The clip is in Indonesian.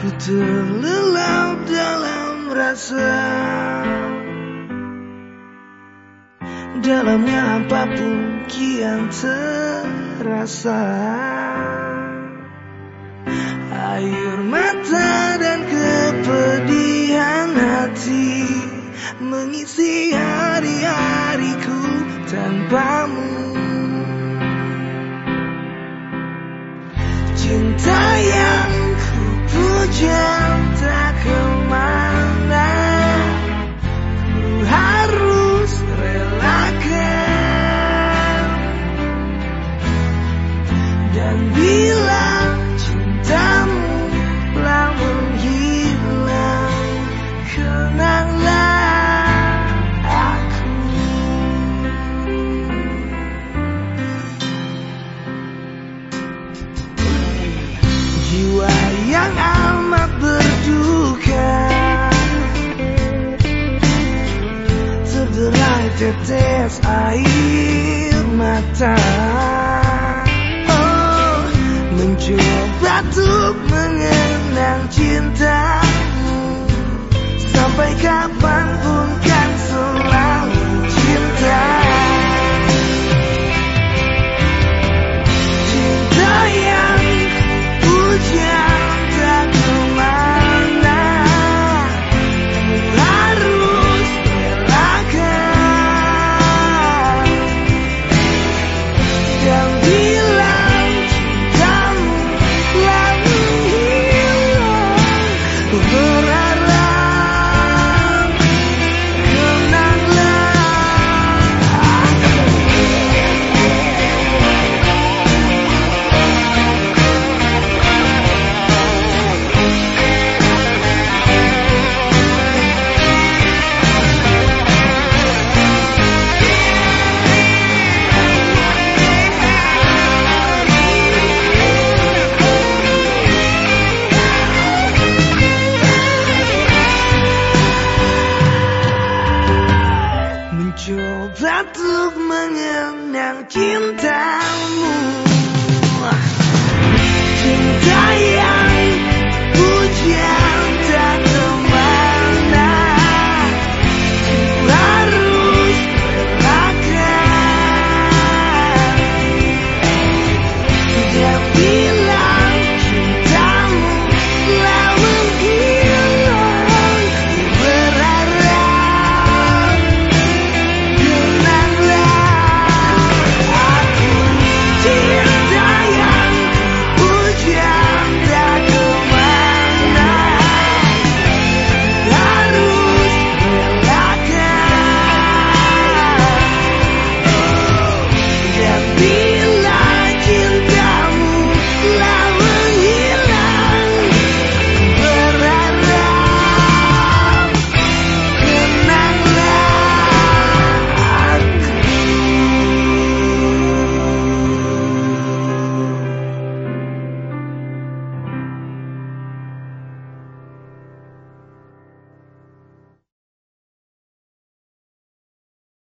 Ku terlelap dalam rasa. Dalamnya apa pun kian terasa. Air mata tetes air mata. Oh, mencoba untuk mengenang cintamu. Sampai kapan pun cinta.